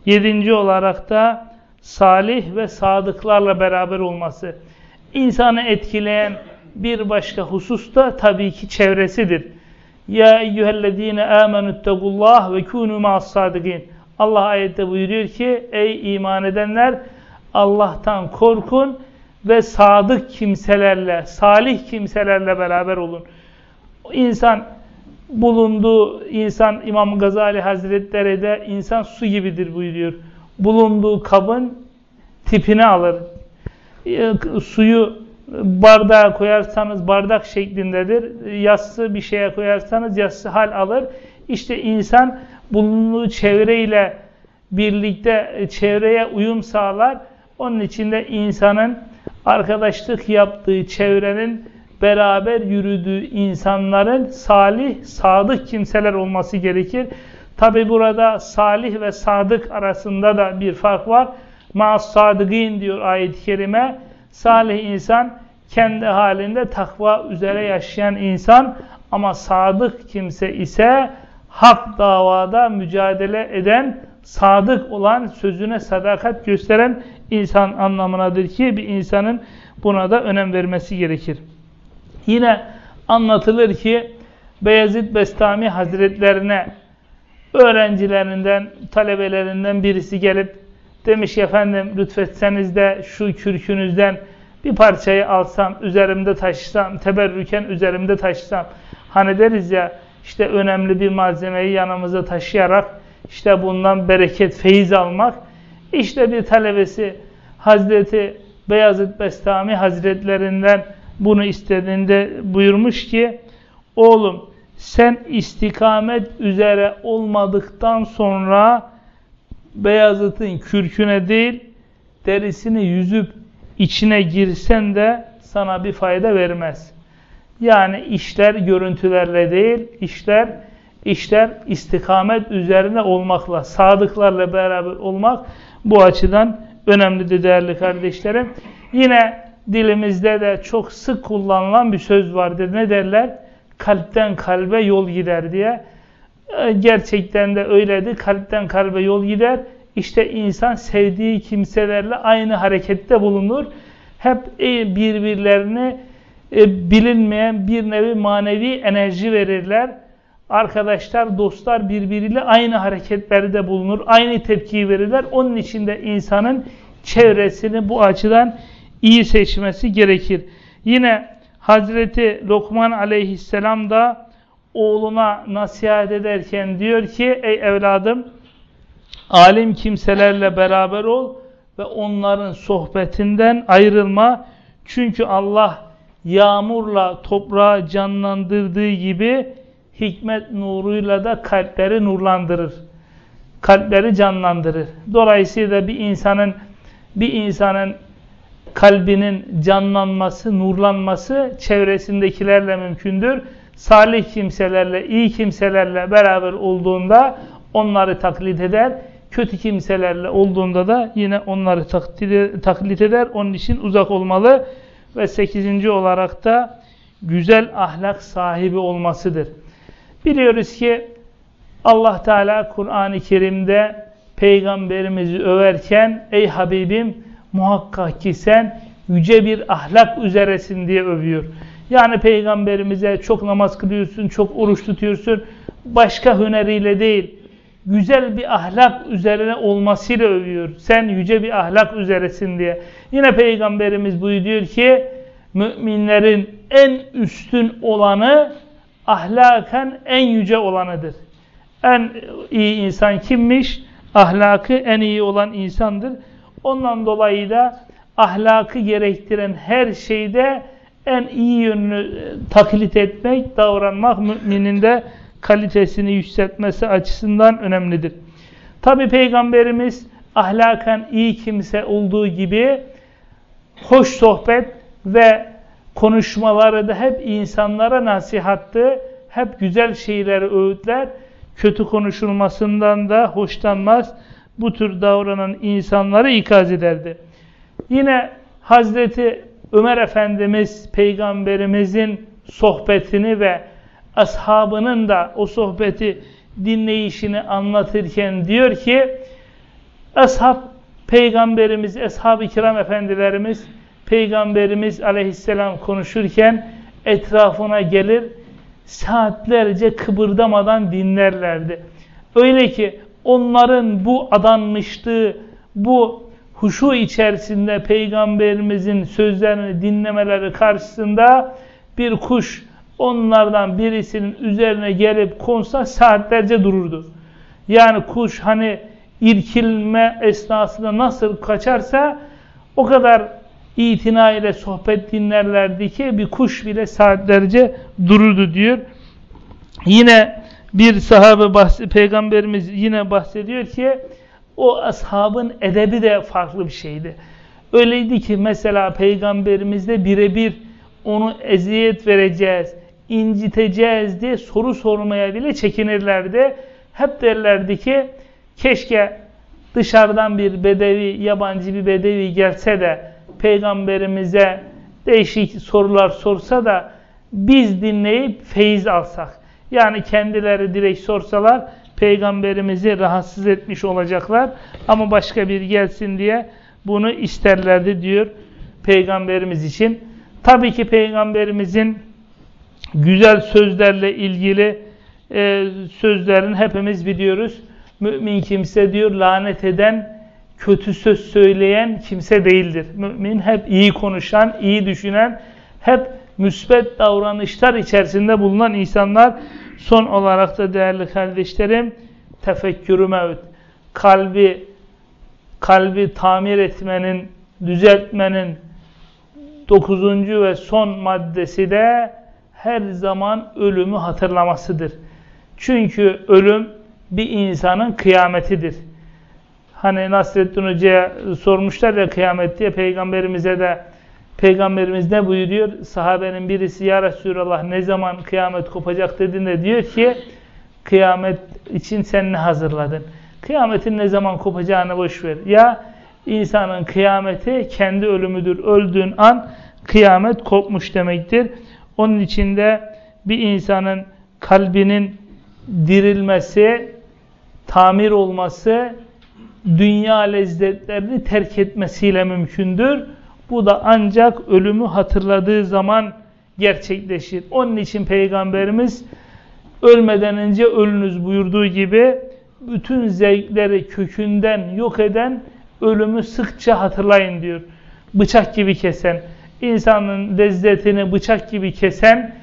Yedinci olarak da salih ve sadıklarla beraber olması. İnsanı etkileyen bir başka husus da tabii ki çevresidir. Ya eyyühellezine amenüttegullah ve kûnû ma'as-sâdıgîn. Allah ayette buyuruyor ki ey iman edenler Allah'tan korkun ve sadık kimselerle, salih kimselerle beraber olun. İnsan bulunduğu, insan İmam Gazali Hazretleri de insan su gibidir buyuruyor. Bulunduğu kabın tipini alır. E, suyu bardağa koyarsanız bardak şeklindedir. Yassı bir şeye koyarsanız yassı hal alır. İşte insan bulunduğu çevreyle birlikte çevreye uyum sağlar. Onun için de insanın arkadaşlık yaptığı çevrenin beraber yürüdüğü insanların salih, sadık kimseler olması gerekir. Tabi burada salih ve sadık arasında da bir fark var. Ma'as sadıgin diyor ayet-i kerime. Salih insan kendi halinde takva üzere yaşayan insan ama sadık kimse ise hak davada mücadele eden, sadık olan, sözüne sadakat gösteren insan anlamınadır ki bir insanın buna da önem vermesi gerekir. Yine anlatılır ki Beyazıt Bestami Hazretlerine öğrencilerinden, talebelerinden birisi gelip demiş efendim lütfetseniz de şu kürkünüzden bir parçayı alsam, üzerimde taşısam, teberrüken üzerimde taşısam. Hani deriz ya işte önemli bir malzemeyi yanımıza taşıyarak işte bundan bereket, feyiz almak. İşte bir talebesi Hazreti Beyazıt Bestami Hazretlerinden bunu istediğinde buyurmuş ki oğlum sen istikamet üzere olmadıktan sonra Beyazıt'ın kürküne değil derisini yüzüp içine girsen de sana bir fayda vermez. Yani işler görüntülerle değil, işler işler istikamet üzerine olmakla, sadıklarla beraber olmak bu açıdan önemlidir değerli kardeşlerim. Yine dilimizde de çok sık kullanılan bir söz vardır. Ne derler? Kalpten kalbe yol gider diye. E, gerçekten de öyledir. Kalpten kalbe yol gider. İşte insan sevdiği kimselerle aynı harekette bulunur. Hep e, birbirlerini e, bilinmeyen bir nevi manevi enerji verirler. Arkadaşlar, dostlar birbiriyle aynı hareketlerde bulunur. Aynı tepkiyi verirler. Onun için de insanın çevresini bu açıdan iyi seçmesi gerekir. Yine Hazreti Lokman aleyhisselam da oğluna nasihat ederken diyor ki ey evladım alim kimselerle beraber ol ve onların sohbetinden ayrılma. Çünkü Allah yağmurla toprağı canlandırdığı gibi hikmet nuruyla da kalpleri nurlandırır. Kalpleri canlandırır. Dolayısıyla bir insanın bir insanın kalbinin canlanması, nurlanması çevresindekilerle mümkündür. Salih kimselerle, iyi kimselerle beraber olduğunda onları taklit eder. Kötü kimselerle olduğunda da yine onları taklit eder. Onun için uzak olmalı. Ve sekizinci olarak da güzel ahlak sahibi olmasıdır. Biliyoruz ki Allah Teala Kur'an-ı Kerim'de peygamberimizi överken ey Habibim muhakkak ki sen yüce bir ahlak üzeresin diye övüyor. Yani peygamberimize çok namaz kılıyorsun, çok oruç tutuyorsun. Başka hüneriyle değil, güzel bir ahlak üzerine olmasıyla övüyor. Sen yüce bir ahlak üzeresin diye. Yine peygamberimiz buyuruyor ki müminlerin en üstün olanı ahlaken en yüce olanıdır. En iyi insan kimmiş? Ahlakı en iyi olan insandır. Ondan dolayı da ahlakı gerektiren her şeyde en iyi yönünü taklit etmek, davranmak müminin de kalitesini yükseltmesi açısından önemlidir. Tabi Peygamberimiz ahlaken iyi kimse olduğu gibi hoş sohbet ve konuşmaları da hep insanlara nasihattı. Hep güzel şeyleri öğütler. Kötü konuşulmasından da hoşlanmaz. Bu tür davranan insanları ikaz ederdi. Yine Hazreti Ömer Efendimiz Peygamberimizin sohbetini ve ashabının da o sohbeti dinleyişini anlatırken diyor ki ashab peygamberimiz, ashab-ı kiram efendilerimiz peygamberimiz aleyhisselam konuşurken etrafına gelir saatlerce kıpırdamadan dinlerlerdi. Öyle ki onların bu adanmışlığı, bu huşu içerisinde peygamberimizin sözlerini dinlemeleri karşısında bir kuş onlardan birisinin üzerine gelip konsa saatlerce dururdu. Yani kuş hani irkilme esnasında nasıl kaçarsa o kadar itina ile sohbet dinlerlerdi ki bir kuş bile saatlerce dururdu diyor. Yine bir sahabe peygamberimiz yine bahsediyor ki o ashabın edebi de farklı bir şeydi. Öyleydi ki mesela peygamberimizde birebir onu eziyet vereceğiz, inciteceğiz diye soru sormaya bile çekinirlerdi. Hep derlerdi ki keşke dışarıdan bir bedevi, yabancı bir bedevi gelse de peygamberimize değişik sorular sorsa da biz dinleyip feyiz alsak. Yani kendileri direkt sorsalar peygamberimizi rahatsız etmiş olacaklar. Ama başka bir gelsin diye bunu isterlerdi diyor peygamberimiz için. Tabii ki peygamberimizin güzel sözlerle ilgili e, sözlerini hepimiz biliyoruz. Mümin kimse diyor lanet eden, kötü söz söyleyen kimse değildir. Mümin hep iyi konuşan, iyi düşünen, hep müsbet davranışlar içerisinde bulunan insanlar Son olarak da değerli kardeşlerim tefekkürü mevt. Kalbi kalbi tamir etmenin, düzeltmenin dokuzuncu ve son maddesi de her zaman ölümü hatırlamasıdır. Çünkü ölüm bir insanın kıyametidir. Hani Nasreddin Hoca'ya sormuşlar ya kıyamet diye peygamberimize de Peygamberimiz ne buyuruyor? Sahabenin birisi ya Resulallah ne zaman kıyamet kopacak dediğinde diyor ki kıyamet için sen ne hazırladın? Kıyametin ne zaman kopacağını boş ver. Ya insanın kıyameti kendi ölümüdür. Öldüğün an kıyamet kopmuş demektir. Onun içinde bir insanın kalbinin dirilmesi, tamir olması, dünya lezzetlerini terk etmesiyle mümkündür. Bu da ancak ölümü hatırladığı zaman gerçekleşir. Onun için Peygamberimiz ölmeden önce ölünüz buyurduğu gibi bütün zevkleri kökünden yok eden ölümü sıkça hatırlayın diyor. Bıçak gibi kesen. İnsanın lezzetini bıçak gibi kesen,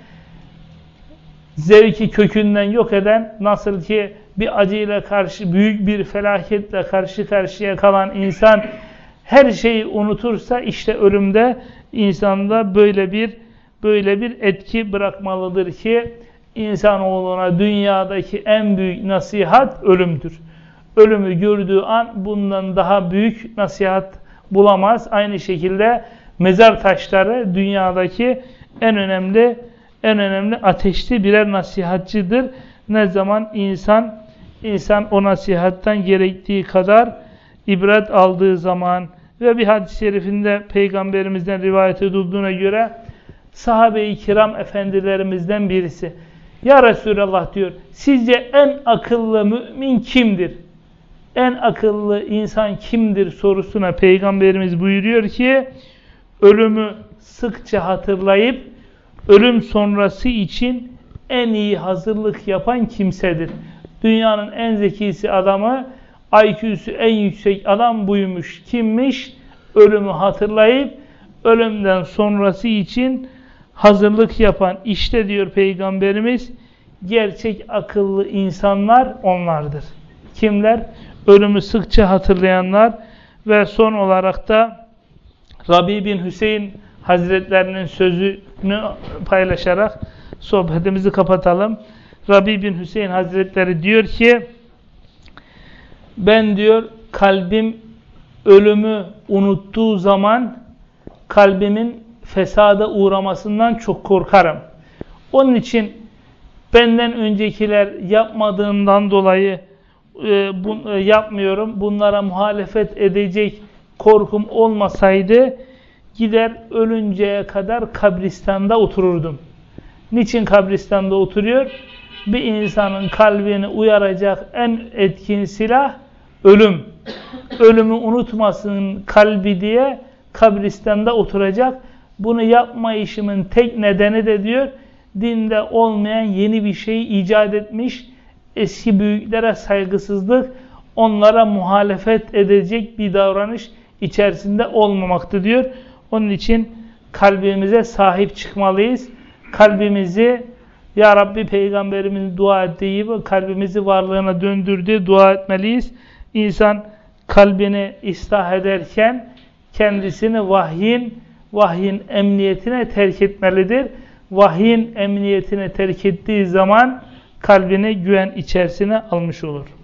zevki kökünden yok eden, nasıl ki bir acıyla karşı, büyük bir felaketle karşı karşıya kalan insan her şeyi unutursa işte ölümde insanda böyle bir böyle bir etki bırakmalıdır ki insanoğluna dünyadaki en büyük nasihat ölümdür. Ölümü gördüğü an bundan daha büyük nasihat bulamaz. Aynı şekilde mezar taşları dünyadaki en önemli en önemli ateşli birer nasihatçıdır. Ne zaman insan insan o nasihattan gerektiği kadar ibret aldığı zaman ve bir hadis-i şerifinde peygamberimizden rivayet edildiğine göre sahabe-i kiram efendilerimizden birisi Ya Resulallah diyor sizce en akıllı mümin kimdir? En akıllı insan kimdir sorusuna peygamberimiz buyuruyor ki ölümü sıkça hatırlayıp ölüm sonrası için en iyi hazırlık yapan kimsedir. Dünyanın en zekisi adamı, IQ'su en yüksek adam buymuş. Kimmiş? Ölümü hatırlayıp ölümden sonrası için hazırlık yapan. İşte diyor Peygamberimiz, gerçek akıllı insanlar onlardır. Kimler? Ölümü sıkça hatırlayanlar ve son olarak da Rabi bin Hüseyin Hazretlerinin sözünü paylaşarak sohbetimizi kapatalım. Rabi bin Hüseyin Hazretleri diyor ki ben diyor kalbim ölümü unuttuğu zaman kalbimin fesada uğramasından çok korkarım. Onun için benden öncekiler yapmadığından dolayı e, bu, e, yapmıyorum. Bunlara muhalefet edecek korkum olmasaydı gider ölünceye kadar kabristanda otururdum. Niçin kabristanda oturuyor? Bir insanın kalbini uyaracak en etkin silah ölüm. Ölümü unutmasın kalbi diye kabristanda oturacak. Bunu yapma işimin tek nedeni de diyor, dinde olmayan yeni bir şeyi icat etmiş, eski büyüklere saygısızlık, onlara muhalefet edecek bir davranış içerisinde olmamaktı diyor. Onun için kalbimize sahip çıkmalıyız. Kalbimizi Ya Rabbi Peygamberimiz dua ettiği gibi kalbimizi varlığına döndürdüğü dua etmeliyiz. İnsan kalbini ıslah ederken kendisini vahyin, vahyin emniyetine terk etmelidir. Vahyin emniyetine terk ettiği zaman kalbini güven içerisine almış olur.